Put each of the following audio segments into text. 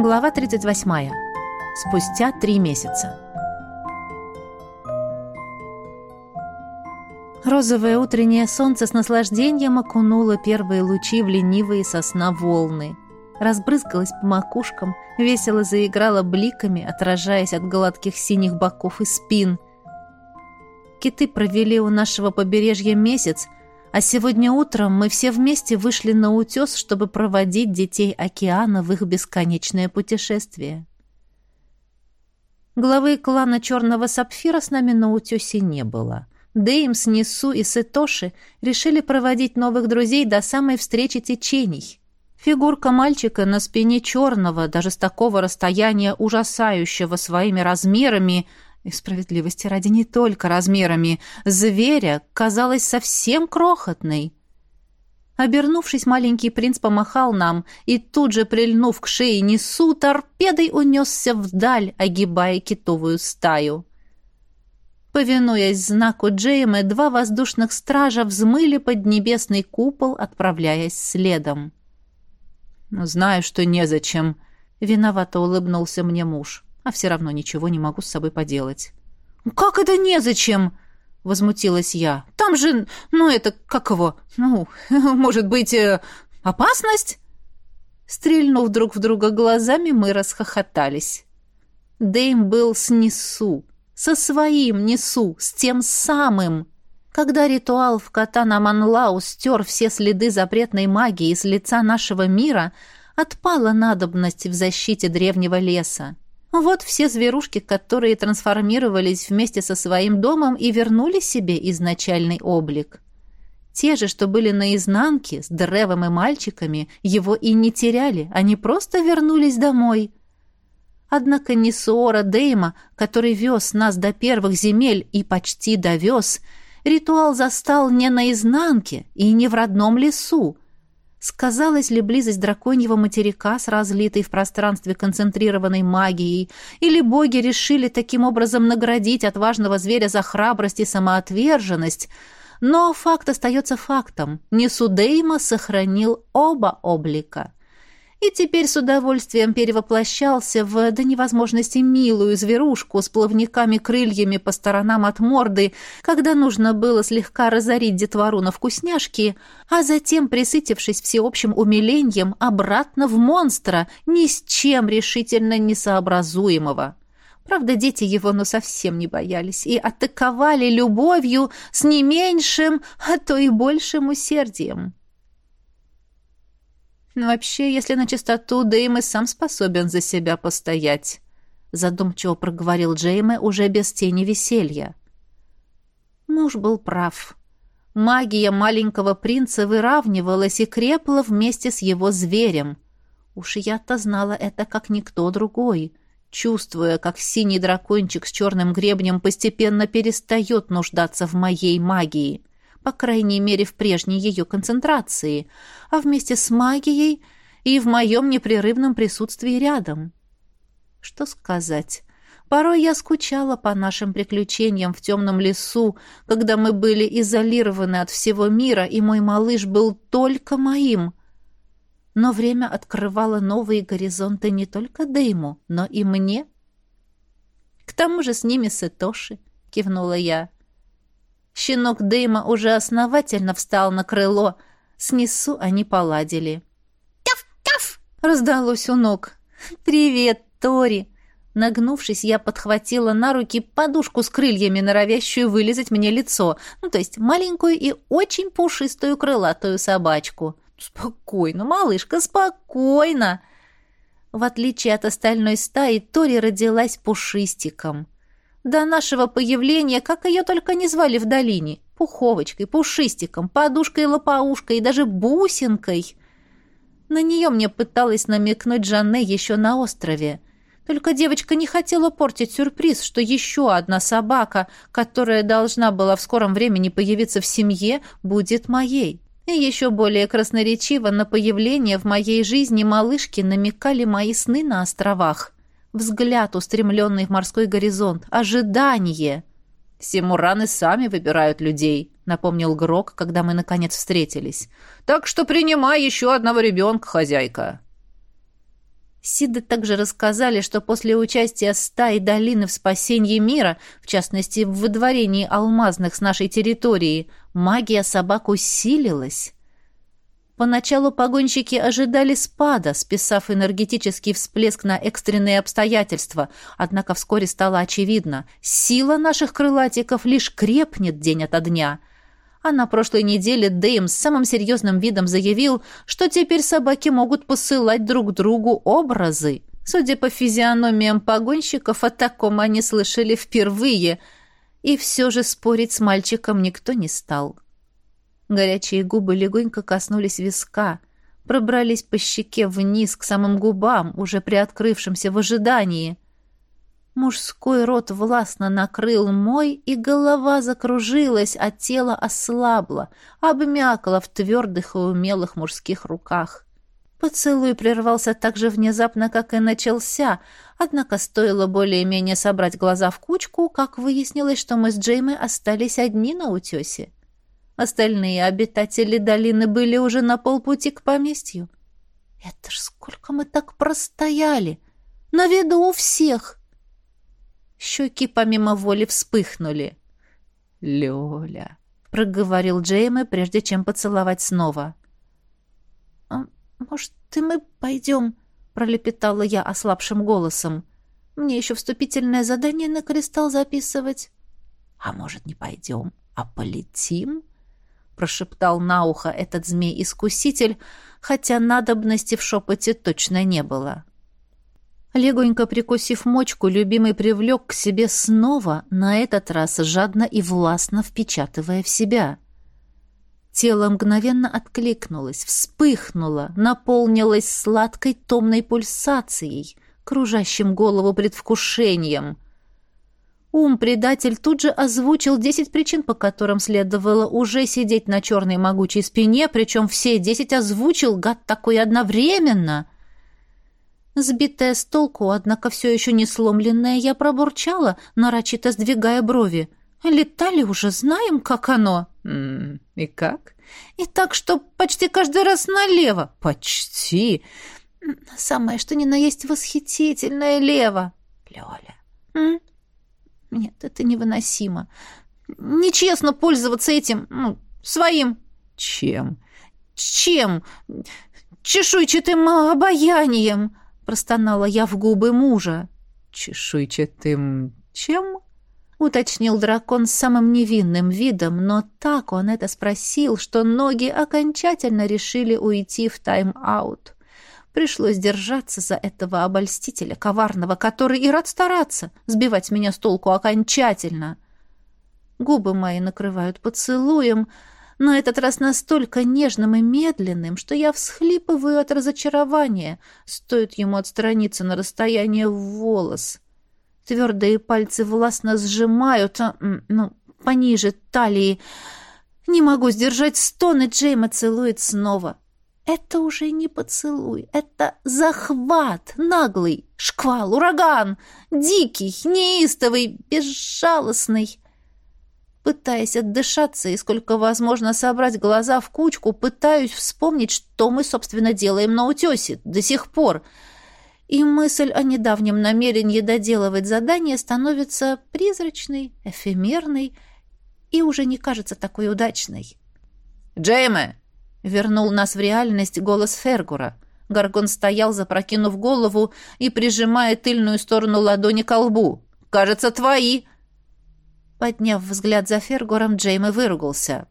Глава 38. Спустя три месяца. Розовое утреннее солнце с наслаждением окунуло первые лучи в ленивые сосна волны. Разбрызгалось по макушкам, весело заиграло бликами, отражаясь от гладких синих боков и спин. Киты провели у нашего побережья месяц, а сегодня утром мы все вместе вышли на утес, чтобы проводить детей океана в их бесконечное путешествие. Главы клана Черного Сапфира с нами на утесе не было. Деймс, Нису и Сетоши решили проводить новых друзей до самой встречи течений. Фигурка мальчика на спине черного, даже с такого расстояния ужасающего своими размерами, и справедливости ради не только размерами, зверя казалась совсем крохотной. Обернувшись, маленький принц помахал нам и тут же, прильнув к шее несу, торпедой унесся вдаль, огибая китовую стаю. Повинуясь знаку Джеймы, два воздушных стража взмыли под небесный купол, отправляясь следом. «Знаю, что незачем», — виновато улыбнулся мне муж а все равно ничего не могу с собой поделать. «Как это незачем?» — возмутилась я. «Там же, ну это, как его, ну, может быть, э, опасность?» Стрельнув друг в друга глазами, мы расхохотались. Дэйм был с Несу, со своим Несу, с тем самым. Когда ритуал в Катана Манлау стер все следы запретной магии с лица нашего мира, отпала надобность в защите древнего леса. Вот все зверушки, которые трансформировались вместе со своим домом и вернули себе изначальный облик. Те же, что были наизнанке, с древом и мальчиками, его и не теряли, они просто вернулись домой. Однако Несуора Дейма, который вез нас до первых земель и почти довез, ритуал застал не наизнанке и не в родном лесу, Сказалась ли близость драконьего материка с разлитой в пространстве концентрированной магией, или боги решили таким образом наградить отважного зверя за храбрость и самоотверженность, но факт остается фактом. Несудейма сохранил оба облика и теперь с удовольствием перевоплощался в до невозможности милую зверушку с плавниками-крыльями по сторонам от морды, когда нужно было слегка разорить детвору на вкусняшки, а затем, присытившись всеобщим умилением, обратно в монстра, ни с чем решительно несообразуемого. Правда, дети его ну совсем не боялись и атаковали любовью с не меньшим, а то и большим усердием. Вообще, если на чистоту, Дэйм и сам способен за себя постоять», — задумчиво проговорил Джейме уже без тени веселья. Муж был прав. Магия маленького принца выравнивалась и крепла вместе с его зверем. Уж я-то знала это как никто другой, чувствуя, как синий дракончик с черным гребнем постепенно перестает нуждаться в моей магии по крайней мере в прежней ее концентрации, а вместе с магией и в моем непрерывном присутствии рядом. Что сказать? Порой я скучала по нашим приключениям в темном лесу, когда мы были изолированы от всего мира, и мой малыш был только моим. Но время открывало новые горизонты не только Дэйму, но и мне. К тому же с ними Сатоши, кивнула я. Щенок Дэйма уже основательно встал на крыло. Снесу они поладили. «Каф-каф!» — раздалось у ног. «Привет, Тори!» Нагнувшись, я подхватила на руки подушку с крыльями, норовящую вылезать мне лицо, ну, то есть маленькую и очень пушистую крылатую собачку. «Спокойно, малышка, спокойно!» В отличие от остальной стаи, Тори родилась пушистиком — до нашего появления, как ее только не звали в долине, пуховочкой, пушистиком, подушкой-лопоушкой и даже бусинкой. На нее мне пыталась намекнуть Жанне еще на острове. Только девочка не хотела портить сюрприз, что еще одна собака, которая должна была в скором времени появиться в семье, будет моей. И еще более красноречиво на появление в моей жизни малышки намекали мои сны на островах. Взгляд, устремленный в морской горизонт. Ожидание. «Симураны сами выбирают людей», — напомнил Грок, когда мы, наконец, встретились. «Так что принимай еще одного ребенка, хозяйка». Сиды также рассказали, что после участия стаи долины в спасении мира, в частности, в выдворении алмазных с нашей территории, магия собак усилилась. Поначалу погонщики ожидали спада, списав энергетический всплеск на экстренные обстоятельства, однако вскоре стало очевидно, сила наших крылатиков лишь крепнет день ото дня. А на прошлой неделе Дэйм с самым серьезным видом заявил, что теперь собаки могут посылать друг другу образы. Судя по физиономиям погонщиков, о таком они слышали впервые, и все же спорить с мальчиком никто не стал. Горячие губы легонько коснулись виска, пробрались по щеке вниз к самым губам, уже приоткрывшимся в ожидании. Мужской рот властно накрыл мой, и голова закружилась, а тело ослабло, обмякло в твердых и умелых мужских руках. Поцелуй прервался так же внезапно, как и начался, однако стоило более-менее собрать глаза в кучку, как выяснилось, что мы с Джеймой остались одни на утесе. Остальные обитатели долины были уже на полпути к поместью. Это ж сколько мы так простояли! На виду у всех! Щеки помимо воли вспыхнули. «Лёля», — проговорил Джейме, прежде чем поцеловать снова. «А, «Может, ты мы пойдем?» — пролепетала я ослабшим голосом. «Мне еще вступительное задание на кристалл записывать». «А может, не пойдем, а полетим?» Прошептал на ухо этот змей-искуситель, хотя надобности в шепоте точно не было. Легонько прикусив мочку, любимый привлек к себе снова, на этот раз жадно и властно впечатывая в себя. Тело мгновенно откликнулось, вспыхнуло, наполнилось сладкой томной пульсацией, кружащим голову предвкушением — Ум-предатель тут же озвучил десять причин, по которым следовало уже сидеть на черной могучей спине, причем все десять озвучил, гад такой, одновременно. Сбитая с толку, однако все еще не сломленная, я пробурчала, нарочито сдвигая брови. «Летали уже, знаем, как оно». «И как?» «И так, что почти каждый раз налево». «Почти». «Самое, что ни на есть восхитительное лево». «Лёля». Нет, это невыносимо. Нечестно пользоваться этим, ну, своим... Чем? Чем? Чешуйчатым обаянием, простонала я в губы мужа. Чешуйчатым чем? уточнил дракон с самым невинным видом, но так он это спросил, что ноги окончательно решили уйти в тайм-аут. Пришлось держаться за этого обольстителя, коварного, который и рад стараться, сбивать меня с толку окончательно. Губы мои накрывают поцелуем, но этот раз настолько нежным и медленным, что я всхлипываю от разочарования, стоит ему отстраниться на расстояние в волос. Твердые пальцы властно сжимают, а, ну, пониже талии. Не могу сдержать стон, и Джейма целует снова. Это уже не поцелуй, это захват, наглый, шквал, ураган, дикий, неистовый, безжалостный. Пытаясь отдышаться и сколько возможно собрать глаза в кучку, пытаюсь вспомнить, что мы, собственно, делаем на утесе до сих пор. И мысль о недавнем намерении доделывать задание становится призрачной, эфемерной и уже не кажется такой удачной. «Джейме!» Вернул нас в реальность голос Фергура. Гаргон стоял, запрокинув голову и прижимая тыльную сторону ладони к лбу. «Кажется, твои!» Подняв взгляд за Фергуром, Джейми выругался.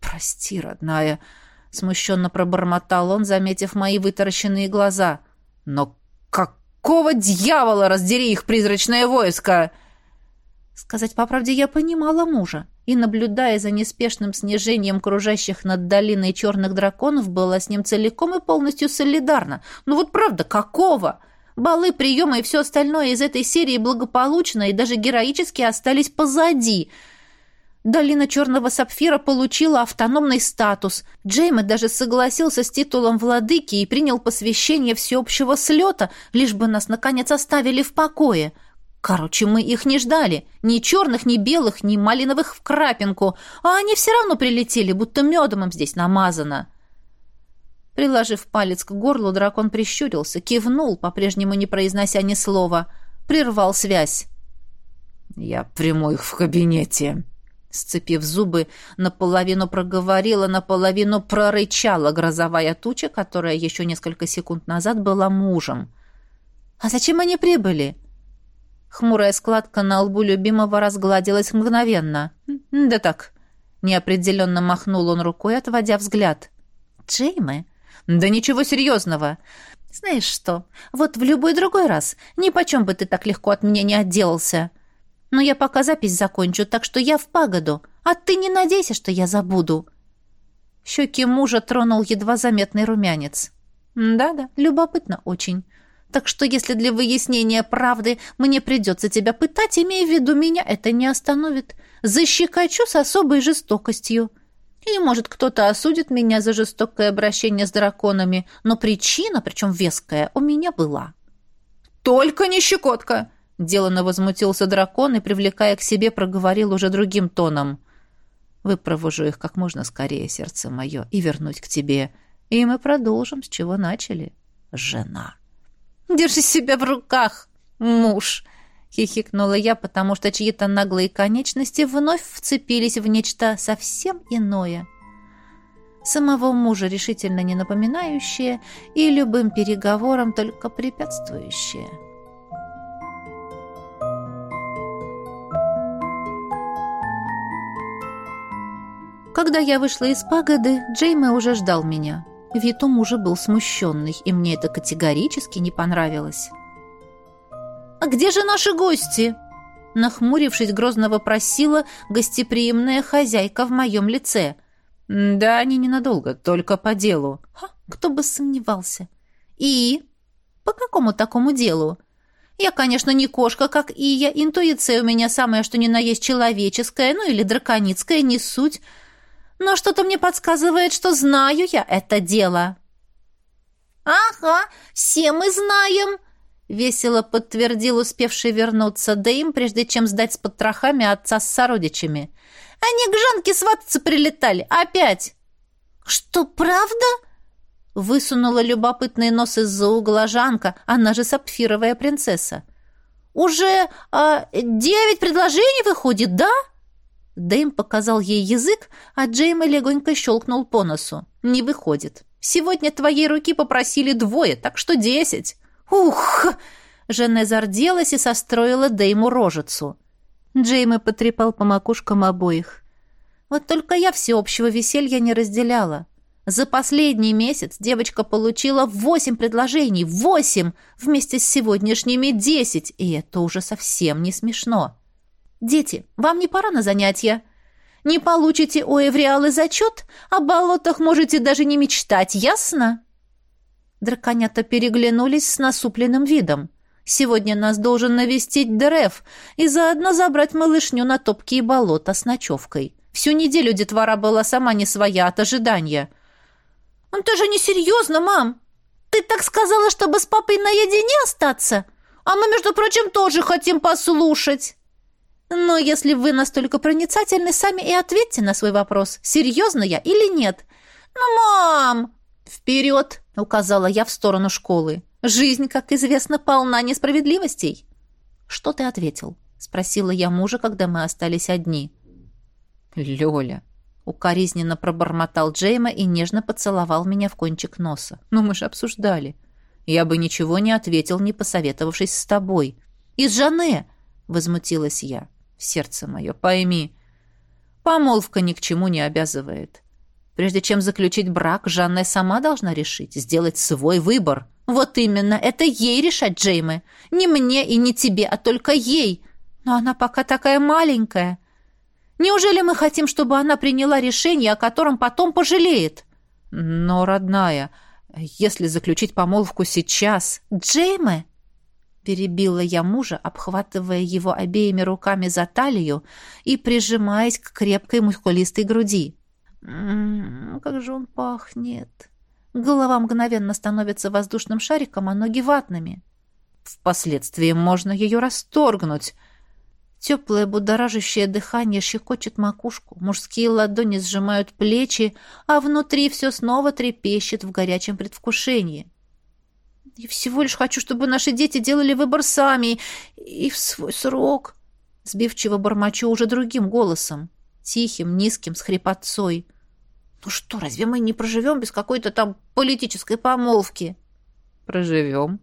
«Прости, родная!» — смущенно пробормотал он, заметив мои вытаращенные глаза. «Но какого дьявола раздери их призрачное войско?» Сказать по правде, я понимала мужа и, наблюдая за неспешным снижением кружащих над долиной черных драконов, была с ним целиком и полностью солидарна. Ну вот правда, какого? Балы, приемы и все остальное из этой серии благополучно и даже героически остались позади. Долина Черного Сапфира получила автономный статус. Джейми даже согласился с титулом владыки и принял посвящение всеобщего слета, лишь бы нас, наконец, оставили в покое — Короче, мы их не ждали. Ни черных, ни белых, ни малиновых в крапинку. А они все равно прилетели, будто медом им здесь намазано. Приложив палец к горлу, дракон прищурился, кивнул, по-прежнему не произнося ни слова, прервал связь. «Я приму их в кабинете», Сцепив зубы, наполовину проговорила, наполовину прорычала грозовая туча, которая еще несколько секунд назад была мужем. «А зачем они прибыли?» Хмурая складка на лбу любимого разгладилась мгновенно. «Да так». Неопределенно махнул он рукой, отводя взгляд. «Джейме?» «Да ничего серьезного. Знаешь что, вот в любой другой раз, ни почем бы ты так легко от меня не отделался. Но я пока запись закончу, так что я в пагоду, а ты не надейся, что я забуду». Щеки мужа тронул едва заметный румянец. «Да-да, любопытно очень. Так что если для выяснения правды мне придется тебя пытать, имея в виду меня, это не остановит. Защекочу с особой жестокостью. И, может, кто-то осудит меня за жестокое обращение с драконами, но причина, причем веская, у меня была». «Только не щекотка!» Делано возмутился дракон и, привлекая к себе, проговорил уже другим тоном. «Выпровожу их как можно скорее, сердце мое, и вернуть к тебе. И мы продолжим, с чего начали. Жена». «Держи себя в руках, муж!» — хихикнула я, потому что чьи-то наглые конечности вновь вцепились в нечто совсем иное. Самого мужа решительно не напоминающее и любым переговорам только препятствующее. Когда я вышла из пагоды, Джейме уже ждал меня. Вид у мужа был смущенный, и мне это категорически не понравилось. «А где же наши гости?» Нахмурившись, грозно вопросила гостеприимная хозяйка в моем лице. «Да они ненадолго, только по делу». Ха, кто бы сомневался. «И? По какому такому делу?» Я, конечно, не кошка, как и я. Интуиция у меня самая, что ни на есть человеческая, ну или драконицкая, не суть но что-то мне подсказывает, что знаю я это дело». «Ага, все мы знаем», — весело подтвердил успевший вернуться Дэйм, прежде чем сдать с потрохами отца с сородичами. «Они к Жанке свататься прилетали. Опять!» «Что, правда?» Высунула любопытный нос из-за угла Жанка, она же сапфировая принцесса. «Уже а, девять предложений выходит, да?» Дэйм показал ей язык, а Джейма легонько щелкнул по носу. «Не выходит. Сегодня твоей руки попросили двое, так что десять». «Ух!» Жене зарделась и состроила Дэйму рожицу. Джейма потрепал по макушкам обоих. Вот только я всеобщего веселья не разделяла. За последний месяц девочка получила восемь предложений. Восемь! Вместе с сегодняшними десять. И это уже совсем не смешно. «Дети, вам не пора на занятия. Не получите у Эвриалы зачет, о болотах можете даже не мечтать, ясно?» Драконята переглянулись с насупленным видом. «Сегодня нас должен навестить Дреф и заодно забрать малышню на топкие болота с ночевкой. Всю неделю детвора была сама не своя от ожидания». «Он тоже не серьезно, мам! Ты так сказала, чтобы с папой наедине остаться? А мы, между прочим, тоже хотим послушать!» Но если вы настолько проницательны, сами и ответьте на свой вопрос, серьезно я или нет. Ну, мам! Вперед! Указала я в сторону школы. Жизнь, как известно, полна несправедливостей. Что ты ответил? Спросила я мужа, когда мы остались одни. Лёля. Укоризненно пробормотал Джейма и нежно поцеловал меня в кончик носа. «Ну, мы же обсуждали. Я бы ничего не ответил, не посоветовавшись с тобой». «Из Жане!» — возмутилась я сердце мое, пойми, помолвка ни к чему не обязывает. Прежде чем заключить брак, Жанна сама должна решить, сделать свой выбор. Вот именно, это ей решать, Джейме. Не мне и не тебе, а только ей. Но она пока такая маленькая. Неужели мы хотим, чтобы она приняла решение, о котором потом пожалеет? Но, родная, если заключить помолвку сейчас... Джейме, Перебила я мужа, обхватывая его обеими руками за талию и прижимаясь к крепкой мускулистой груди. «М-м, как же он пахнет! Голова мгновенно становится воздушным шариком, а ноги ватными. Впоследствии можно ее расторгнуть. Теплое будоражащее дыхание щекочет макушку, мужские ладони сжимают плечи, а внутри все снова трепещет в горячем предвкушении. И всего лишь хочу, чтобы наши дети делали выбор сами и в свой срок. Сбивчиво бормочу уже другим голосом, тихим, низким, с хрипотцой. Ну что, разве мы не проживем без какой-то там политической помолвки? Проживем,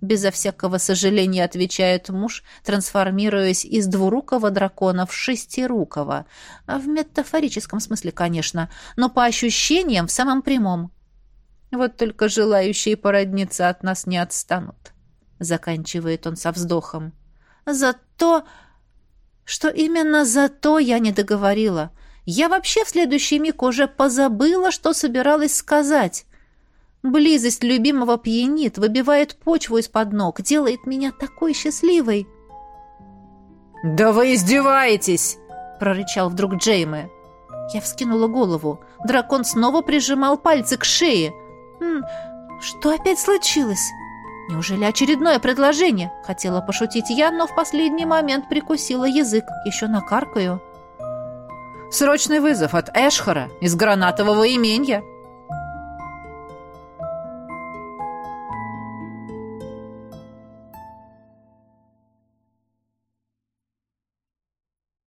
Безо всякого сожаления отвечает муж, трансформируясь из двурукого дракона в шестирукого. В метафорическом смысле, конечно, но по ощущениям в самом прямом. Вот только желающие породниться от нас не отстанут. Заканчивает он со вздохом. Зато... Что именно зато я не договорила. Я вообще в следующий миг уже позабыла, что собиралась сказать. Близость любимого пьянит, выбивает почву из-под ног, делает меня такой счастливой. «Да вы издеваетесь!» — прорычал вдруг Джейме. Я вскинула голову. Дракон снова прижимал пальцы к шее. «М что опять случилось? Неужели очередное предложение?» Хотела пошутить я, но в последний момент прикусила язык. Еще накаркаю. «Срочный вызов от Эшхара из гранатового имения!»